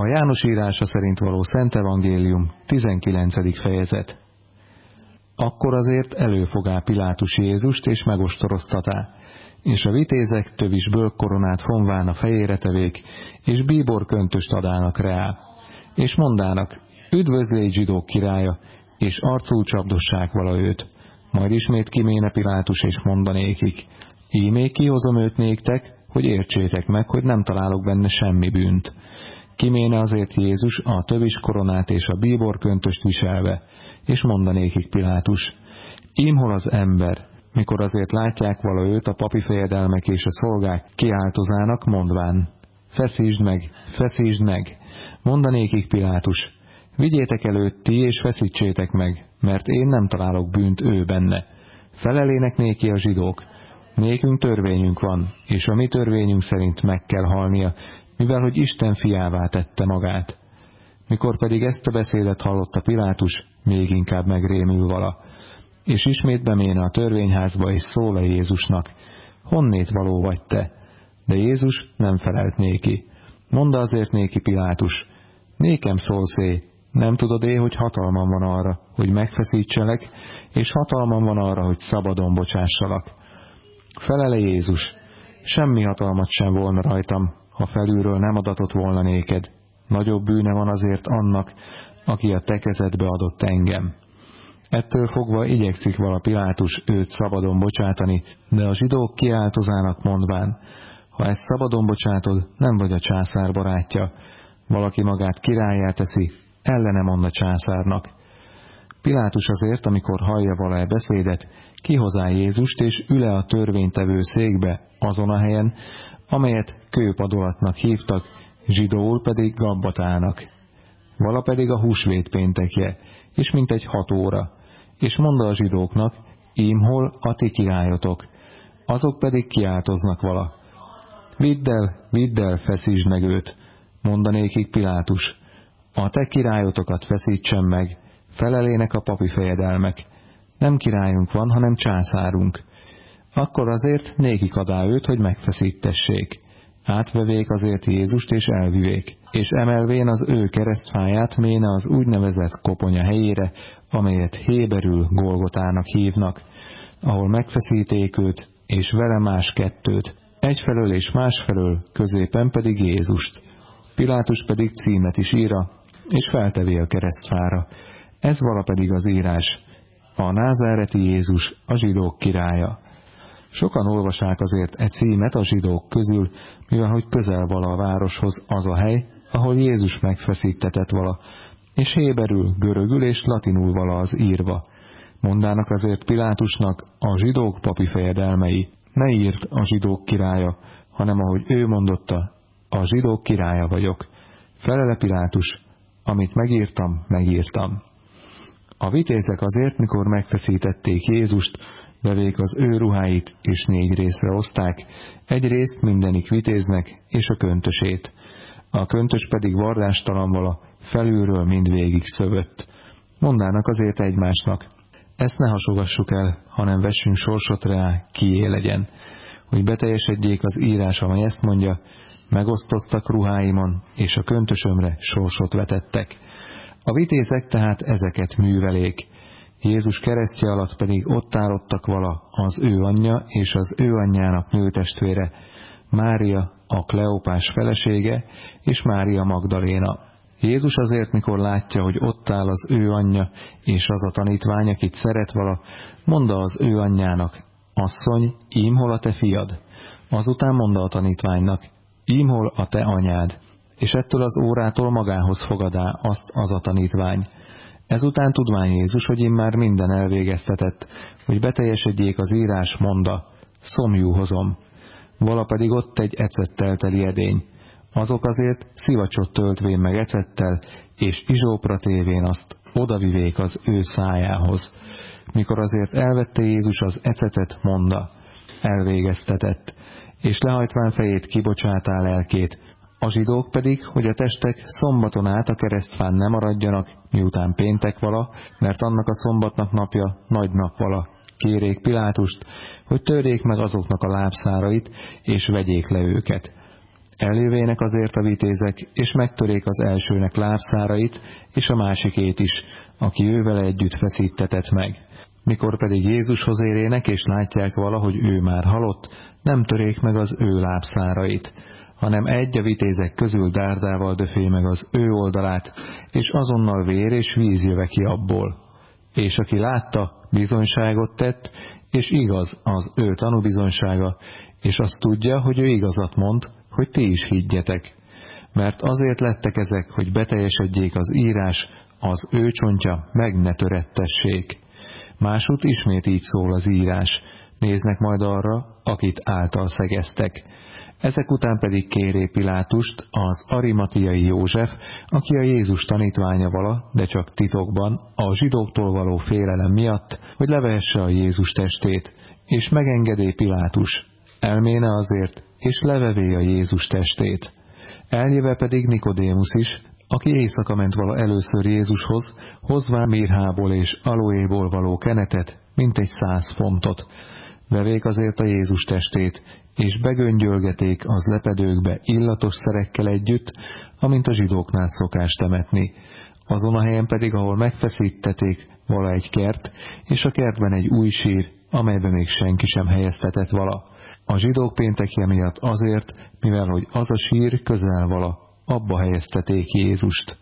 A János írása szerint való Szent Evangélium, 19. fejezet. Akkor azért előfogá Pilátus Jézust, és megostoroztatá, és a vitézek tövisből koronát fonván a fejére tevék, és bíbor köntöst adának reá, és mondának, üdvözlégy zsidók királya, és arcú csapdossák vala őt. Majd ismét kiméne Pilátus, és mondanékik, ímé kihozom őt néktek, hogy értsétek meg, hogy nem találok benne semmi bűnt. Kiméne azért Jézus a tövis koronát és a bíborköntöst viselve, és mondanékik Pilátus, ím hol az ember, mikor azért látják vala őt a papi fejedelmek és a szolgák kiáltozának, mondván, feszítsd meg, feszítsd meg, mondanékik Pilátus, vigyétek előtt ti és feszítsétek meg, mert én nem találok bűnt ő benne. Felelének néki a zsidók, nékünk törvényünk van, és a mi törvényünk szerint meg kell halnia, mivel hogy Isten fiává tette magát. Mikor pedig ezt a beszédet hallotta Pilátus, még inkább megrémül vala, és ismét beméne a törvényházba, és szól a Jézusnak, honnét való vagy te? De Jézus nem felelt néki. Mondd azért néki Pilátus, nékem szólszé, nem tudod én, hogy hatalmam van arra, hogy megfeszítselek, és hatalmam van arra, hogy szabadon bocsássalak. Felele Jézus, semmi hatalmat sem volna rajtam, ha felülről nem adatott volna néked. Nagyobb bűne van azért annak, aki a te kezedbe adott engem. Ettől fogva igyekszik vala Pilátus őt szabadon bocsátani, de a zsidók kiáltozának mondván, ha ezt szabadon bocsátod, nem vagy a császár barátja, valaki magát királyá teszi, ellene mond a császárnak. Pilátus azért, amikor hallja vala beszédet, kihozá Jézust, és üle a törvénytevő székbe, azon a helyen, amelyet kőpadolatnak hívtak, zsidóul pedig gabbatának. Vala pedig a húsvét péntekje, és mintegy hat óra, és mondta a zsidóknak, ím hol a ti királyotok, azok pedig kiáltoznak vala. Vidd el, vidd el, feszítsd meg őt, mondanékik Pilátus, a te királyotokat feszítsen meg, felelének a papi fejedelmek. Nem királyunk van, hanem császárunk. Akkor azért nékik adá őt, hogy megfeszítessék. Átvevék azért Jézust és elvivék, és emelvén az ő keresztfáját méne az úgynevezett koponya helyére, amelyet Héberül Golgotának hívnak, ahol megfeszíték őt, és vele más kettőt, egyfelől és másfelől, középen pedig Jézust. Pilátus pedig címet is íra, és feltevé a keresztfára. Ez vala pedig az írás, a názáreti Jézus, a zsidók királya. Sokan olvasák azért e címet a zsidók közül, mivel hogy közel vala a városhoz az a hely, ahol Jézus megfeszítetett vala, és héberül, görögül és latinul vala az írva. Mondának azért Pilátusnak a zsidók papi fejedelmei, ne írt a zsidók királya, hanem ahogy ő mondotta, a zsidók királya vagyok. Felele Pilátus, amit megírtam, megírtam. A vitézek azért, mikor megfeszítették Jézust, bevék az ő ruháit, és négy részre oszták, egy részt mindenik vitéznek, és a köntösét. A köntös pedig varrástalan vala, felülről mindvégig szövött. Mondának azért egymásnak, ezt ne hasogassuk el, hanem vessünk sorsot rá, kié legyen, hogy beteljesedjék az írás, amely ezt mondja, megosztoztak ruháimon, és a köntösömre sorsot vetettek. A vitézek tehát ezeket művelék. Jézus keresztje alatt pedig ott állottak vala az ő anyja és az ő anyjának nőtestvére, Mária, a Kleopás felesége, és Mária Magdaléna. Jézus azért, mikor látja, hogy ott áll az ő anyja és az a tanítvány, akit szeret vala, mondta az ő anyjának, asszony, ím hol a te fiad? Azután mondta a tanítványnak, ímhol a te anyád, és ettől az órától magához fogadá azt az a tanítvány. Ezután tudvány Jézus, hogy én már minden elvégeztetett, hogy beteljesedjék az írás monda, szomjú hozom. Vala pedig ott egy ecettel teli edény. Azok azért szivacsot töltvén meg ecettel, és izsópra tévén azt odavivék az ő szájához. Mikor azért elvette Jézus az ecetet, monda, elvégeztetett, és lehajtván fejét kibocsátá lelkét, a zsidók pedig, hogy a testek szombaton át a keresztfán nem maradjanak, miután péntek vala, mert annak a szombatnak napja nagy nap vala. Kérék Pilátust, hogy törjék meg azoknak a lábszárait, és vegyék le őket. Eljövének azért a vitézek, és megtörék az elsőnek lábszárait, és a másikét is, aki ővel együtt feszítetett meg. Mikor pedig Jézushoz érének, és látják valahogy ő már halott, nem törék meg az ő lábszárait, hanem egy a vitézek közül dárdával döfé meg az ő oldalát, és azonnal vér és víz jöve ki abból. És aki látta, bizonyságot tett, és igaz az ő tanúbizonysága, és azt tudja, hogy ő igazat mond, hogy ti is higgyetek. Mert azért lettek ezek, hogy beteljesedjék az írás, az ő csontja meg ne törettessék. Másút ismét így szól az írás, néznek majd arra, akit által szegeztek. Ezek után pedig kéré Pilátust az arimatiai József, aki a Jézus tanítványa vala, de csak titokban, a zsidóktól való félelem miatt, hogy levehesse a Jézus testét, és megengedé Pilátus. Elméne azért, és levevé a Jézus testét. Eljöve pedig Nikodémus is, aki éjszaka ment vala először Jézushoz, hozván mirhából és aloéból való kenetet, mint egy száz fontot. Vevék azért a Jézus testét, és begöngyölgeték az lepedőkbe illatos szerekkel együtt, amint a zsidóknál szokás temetni. Azon a helyen pedig, ahol megfeszítették, vala egy kert, és a kertben egy új sír, amelybe még senki sem helyeztetett vala. A zsidók péntekje miatt azért, mivel hogy az a sír közel vala, abba helyezteték Jézust.